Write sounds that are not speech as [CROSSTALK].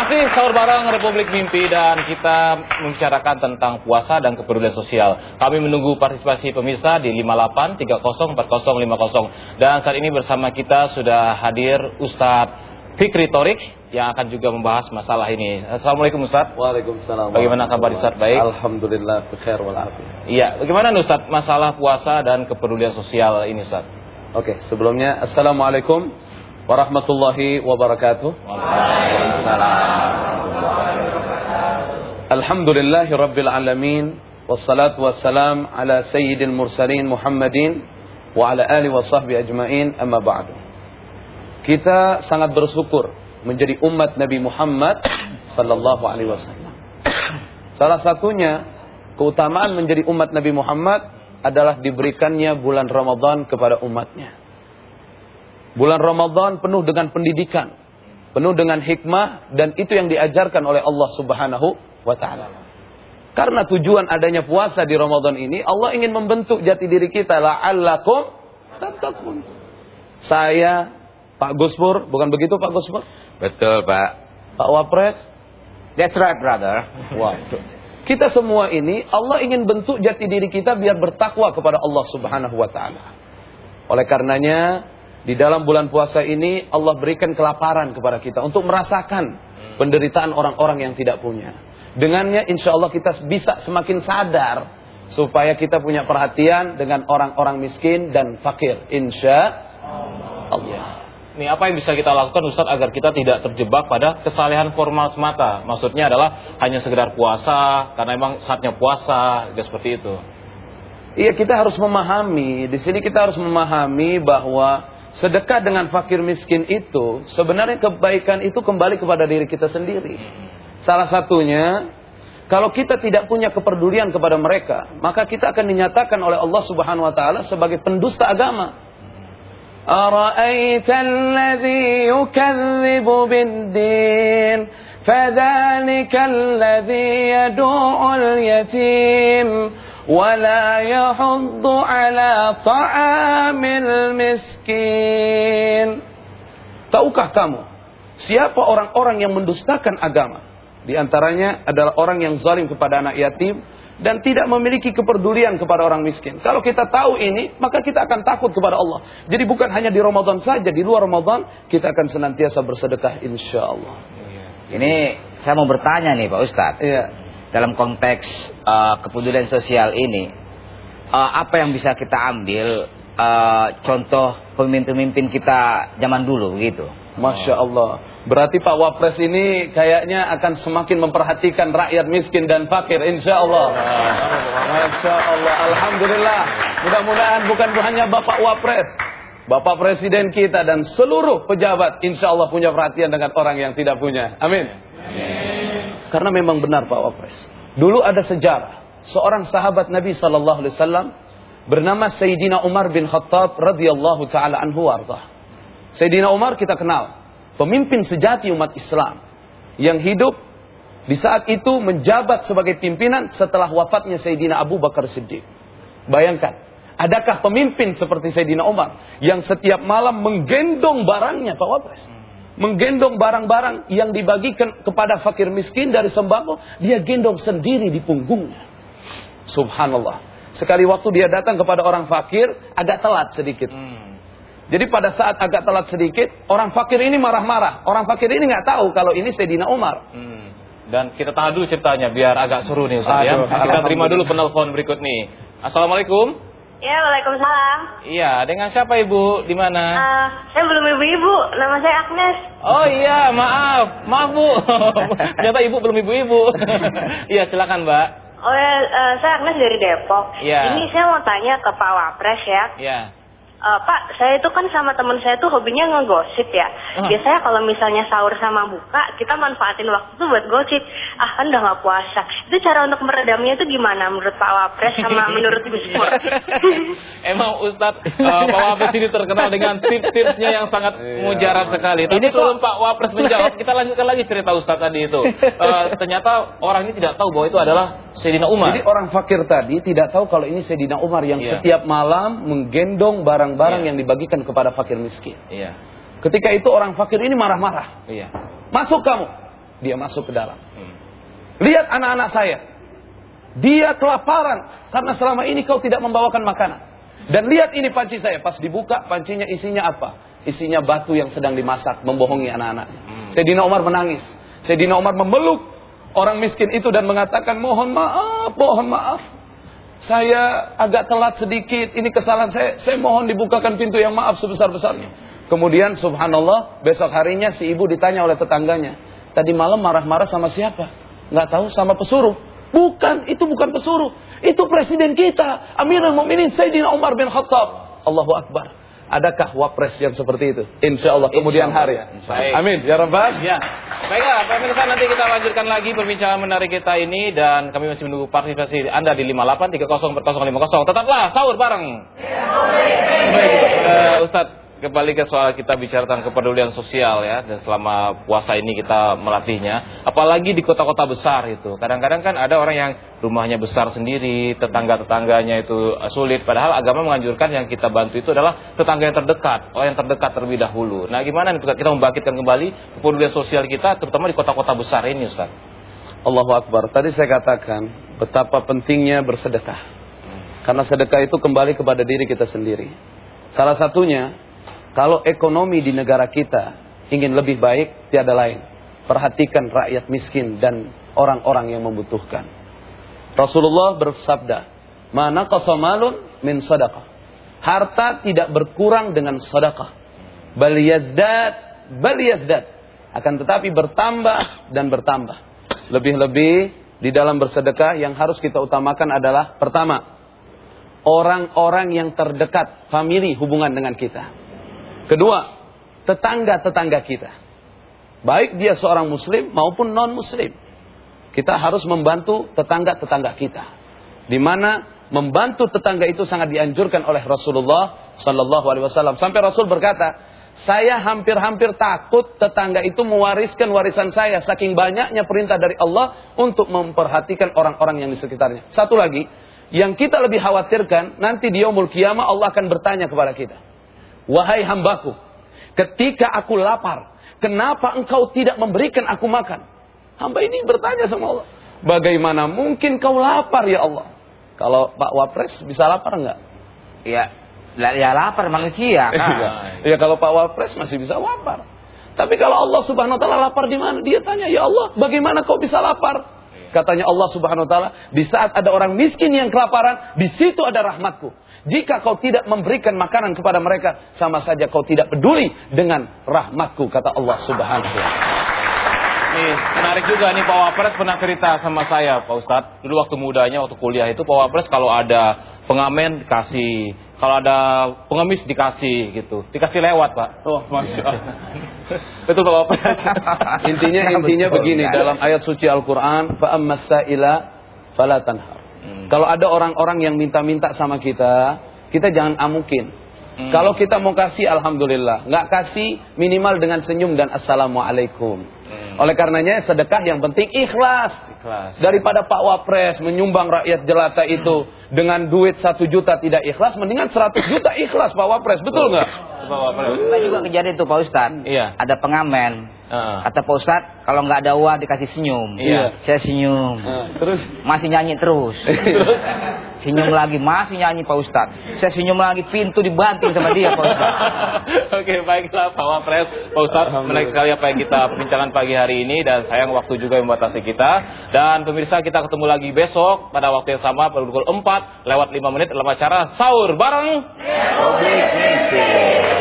Masih sahur bareng Republik Mimpi dan kita membicarakan tentang puasa dan kepedulian sosial. Kami menunggu partisipasi pemirsa di 58304050 dan saat ini bersama kita sudah hadir Ustadz Fikri Torik yang akan juga membahas masalah ini. Assalamualaikum Ustadz. Waalaikumsalam. Bagaimana kabar Ustadz? Baik. Alhamdulillah bikhair walafiat. Iya, bagaimana Ustadz masalah puasa dan kepedulian sosial ini Ustadz? Oke, sebelumnya Assalamualaikum warahmatullahi wabarakatuh. Alhamdulillahi rabbil alamin wassalatu wassalam ala sayyidil mursalin Muhammadin wa ala alihi wa sahbihi ajmain amma ba'du. Kita sangat bersyukur menjadi umat Nabi Muhammad [COUGHS] sallallahu alaihi wasallam. Salah satunya keutamaan menjadi umat Nabi Muhammad adalah diberikannya bulan Ramadan kepada umatnya. Bulan Ramadan penuh dengan pendidikan, penuh dengan hikmah dan itu yang diajarkan oleh Allah Subhanahu wa taala. Karena tujuan adanya puasa di Ramadan ini, Allah ingin membentuk jati diri kita la'allakum tattaqun. Saya Pak Guspur, bukan begitu Pak Guspur? Betul, Pak. Pak Wapres? That's right, brother. Wah. Kita semua ini Allah ingin bentuk jati diri kita biar bertakwa kepada Allah Subhanahu wa taala. Oleh karenanya, di dalam bulan puasa ini Allah berikan kelaparan kepada kita untuk merasakan penderitaan orang-orang yang tidak punya. Dengannya insya Allah kita bisa semakin sadar supaya kita punya perhatian dengan orang-orang miskin dan fakir. Insya Allah. Nih apa yang bisa kita lakukan Ustaz agar kita tidak terjebak pada kesalehan formal semata? Maksudnya adalah hanya sekedar puasa karena memang saatnya puasa, ya seperti itu. Iya kita harus memahami, di sini kita harus memahami bahwa sedekah dengan fakir miskin itu sebenarnya kebaikan itu kembali kepada diri kita sendiri. Salah satunya kalau kita tidak punya kepedulian kepada mereka, maka kita akan dinyatakan oleh Allah Subhanahu wa taala sebagai pendusta agama. أرأيت الذي يكذب بالدين فذلك الذي يدوع اليتيم ولا يحض على طعام المسكين Tahukah kamu siapa orang-orang yang mendustakan agama? Di antaranya adalah orang yang zalim kepada anak yatim dan tidak memiliki kepedulian kepada orang miskin. Kalau kita tahu ini, maka kita akan takut kepada Allah. Jadi bukan hanya di Ramadan saja, di luar Ramadan kita akan senantiasa bersedekah insya Allah. Ini saya mau bertanya nih Pak Ustadz. Iya. Dalam konteks uh, kepedulian sosial ini, uh, apa yang bisa kita ambil uh, contoh pemimpin-pemimpin kita zaman dulu gitu? Masya Allah. Berarti Pak Wapres ini kayaknya akan semakin memperhatikan rakyat miskin dan fakir. Insya Allah. Masya Allah. Alhamdulillah. Mudah-mudahan bukan hanya Bapak Wapres. Bapak Presiden kita dan seluruh pejabat insya Allah punya perhatian dengan orang yang tidak punya. Amin. Karena memang benar Pak Wapres. Dulu ada sejarah. Seorang sahabat Nabi Wasallam bernama Sayyidina Umar bin Khattab radhiyallahu taala anhu warḍah. Sayyidina Umar kita kenal, pemimpin sejati umat Islam yang hidup di saat itu menjabat sebagai pimpinan setelah wafatnya Sayyidina Abu Bakar Siddiq. Bayangkan, adakah pemimpin seperti Sayyidina Umar yang setiap malam menggendong barangnya Pak Wapres? Menggendong barang-barang yang dibagikan kepada fakir miskin dari sembako, dia gendong sendiri di punggungnya. Subhanallah. Sekali waktu dia datang kepada orang fakir, agak telat sedikit. Jadi pada saat agak telat sedikit, orang fakir ini marah-marah. Orang fakir ini nggak tahu kalau ini Sayyidina Umar. Hmm. Dan kita tahan dulu ceritanya biar agak seru nih Ustaz ya. Kita terima dulu penelpon berikut nih. Assalamualaikum. Ya, Waalaikumsalam. Iya, dengan siapa Ibu? Di mana? Eh, saya belum ibu-ibu, nama saya Agnes. Oh iya, maaf. Maaf Bu. [LAUGHS] Ternyata Ibu belum ibu-ibu. [LAUGHS] Iya, silakan Mbak. Oh ya, eh, saya Agnes dari Depok. Iya. Ini saya mau tanya ke Pak Wapres ya. Iya. Eh, Pak, saya itu kan sama teman saya tuh hobinya ngegosip ya. Ah. Biasanya kalau misalnya sahur sama buka, kita manfaatin waktu itu buat gosip. Ah kan udah nggak puasa. Itu cara untuk meredamnya itu gimana menurut Pak Wapres sama [LAUGHS] menurut Gus Pur? [LAUGHS] Emang Ustadz uh, Pak Wapres ini terkenal dengan tips-tipsnya yang sangat Iya. mujarab sekali. Tapi Ini kok- sebelum Pak Wapres menjawab, kita lanjutkan lagi cerita Ustadz tadi itu. [LAUGHS] Eh, ternyata orang ini tidak tahu bahwa itu adalah Sayyidina Umar. Jadi orang fakir tadi tidak tahu kalau ini Sayyidina Umar yang Iya. setiap malam menggendong barang-barang Iya. yang dibagikan kepada fakir miskin. Iya. Ketika itu orang fakir ini marah-marah. Iya. Masuk kamu. dia masuk ke dalam. Lihat anak-anak saya. Dia kelaparan karena selama ini kau tidak membawakan makanan. Dan lihat ini panci saya, pas dibuka pancinya isinya apa? Isinya batu yang sedang dimasak, membohongi anak-anaknya. Hmm. Sayyidina Umar menangis. Sayyidina Umar memeluk orang miskin itu dan mengatakan, mohon maaf, mohon maaf. Saya agak telat sedikit, ini kesalahan saya. Saya mohon dibukakan pintu yang maaf sebesar-besarnya. Kemudian subhanallah, besok harinya si ibu ditanya oleh tetangganya. Tadi malam marah-marah sama siapa? Nggak tahu, sama pesuruh. Bukan, itu bukan pesuruh. Itu presiden kita. Amirul Mukminin Sayyidina Umar bin Khattab. Allahu Akbar. Adakah wapres yang seperti itu? Insya Allah kemudian hari. Baik. Amin. Ya Rabbal. Ya. Baiklah, pemirsa nanti kita lanjutkan lagi perbincangan menarik kita ini dan kami masih menunggu partisipasi Anda di 5830 Tetaplah sahur bareng. Baik, uh, Ustadz kembali ke soal kita bicara tentang kepedulian sosial ya dan selama puasa ini kita melatihnya apalagi di kota-kota besar itu. Kadang-kadang kan ada orang yang rumahnya besar sendiri tetangga-tetangganya itu sulit padahal agama menganjurkan yang kita bantu itu adalah tetangga yang terdekat orang yang terdekat terlebih dahulu. Nah gimana nih kita membangkitkan kembali kepedulian sosial kita terutama di kota-kota besar ini Ustaz? Allahu Akbar. Tadi saya katakan betapa pentingnya bersedekah. Hmm. karena sedekah itu kembali kepada diri kita sendiri. Salah satunya kalau ekonomi di negara kita ingin lebih baik, tiada lain. Perhatikan rakyat miskin dan orang-orang yang membutuhkan. Rasulullah bersabda, Mana qasamalun min sadaqah. Harta tidak berkurang dengan sedekah. Bal yazdad, bal yazdad. Akan tetapi bertambah dan bertambah. Lebih-lebih di dalam bersedekah yang harus kita utamakan adalah pertama, orang-orang yang terdekat, famili hubungan dengan kita. Kedua, tetangga-tetangga kita. Baik dia seorang muslim maupun non-muslim. Kita harus membantu tetangga-tetangga kita. Di mana membantu tetangga itu sangat dianjurkan oleh Rasulullah sallallahu alaihi wasallam. Sampai Rasul berkata, "Saya hampir-hampir takut tetangga itu mewariskan warisan saya saking banyaknya perintah dari Allah untuk memperhatikan orang-orang yang di sekitarnya." Satu lagi, yang kita lebih khawatirkan nanti di yaumul kiamah Allah akan bertanya kepada kita. Wahai hambaku, ketika aku lapar, kenapa engkau tidak memberikan aku makan? Hamba ini bertanya sama Allah, bagaimana mungkin kau lapar ya Allah? Kalau Pak Wapres bisa lapar enggak? Ya, ya lapar manusia. Kan? ya kalau Pak Wapres masih bisa lapar. Tapi kalau Allah Subhanahu wa taala lapar di mana? Dia tanya, "Ya Allah, bagaimana kau bisa lapar?" Katanya Allah Subhanahu wa taala, di saat ada orang miskin yang kelaparan, di situ ada rahmatku. Jika kau tidak memberikan makanan kepada mereka, sama saja kau tidak peduli dengan rahmatku, kata Allah Subhanahu wa taala. Nih, menarik juga nih Pak Wapres pernah cerita sama saya Pak Ustadz. Dulu waktu mudanya, waktu kuliah itu Pak Wapres kalau ada pengamen kasih kalau ada pengemis dikasih gitu. Dikasih lewat, Pak. Oh, Masya Allah. [LAUGHS] Betul Pak Bapak. intinya intinya begini dalam ayat suci Al-Qur'an, fa ammasaila fala tanhar. Hmm. Kalau ada orang-orang yang minta-minta sama kita, kita jangan amukin. Hmm. Kalau kita mau kasih alhamdulillah, nggak kasih minimal dengan senyum dan assalamualaikum. Hmm. Oleh karenanya sedekah yang penting ikhlas. ikhlas. Daripada Pak Wapres menyumbang rakyat jelata itu dengan duit satu juta tidak ikhlas, mendingan seratus juta ikhlas Pak Wapres, betul nggak? Kita juga kejadian itu Pak Ustad. Iya. Ada pengamen Uh. Kata Pak Ustad, kalau nggak ada uang dikasih senyum. Iya. Saya senyum. Uh. Terus? Masih nyanyi [LAUGHS] terus. senyum lagi, masih nyanyi Pak Ustad. Saya senyum lagi, pintu dibanting sama dia Pak Ustad. [LAUGHS] Oke, baiklah Pak Wapres. Pak Ustad, menarik sekali apa yang kita perbincangan pagi hari ini. Dan sayang waktu juga yang membatasi kita. Dan pemirsa, kita ketemu lagi besok pada waktu yang sama, pada pukul 4, lewat 5 menit dalam acara Sahur Bareng. Yeah,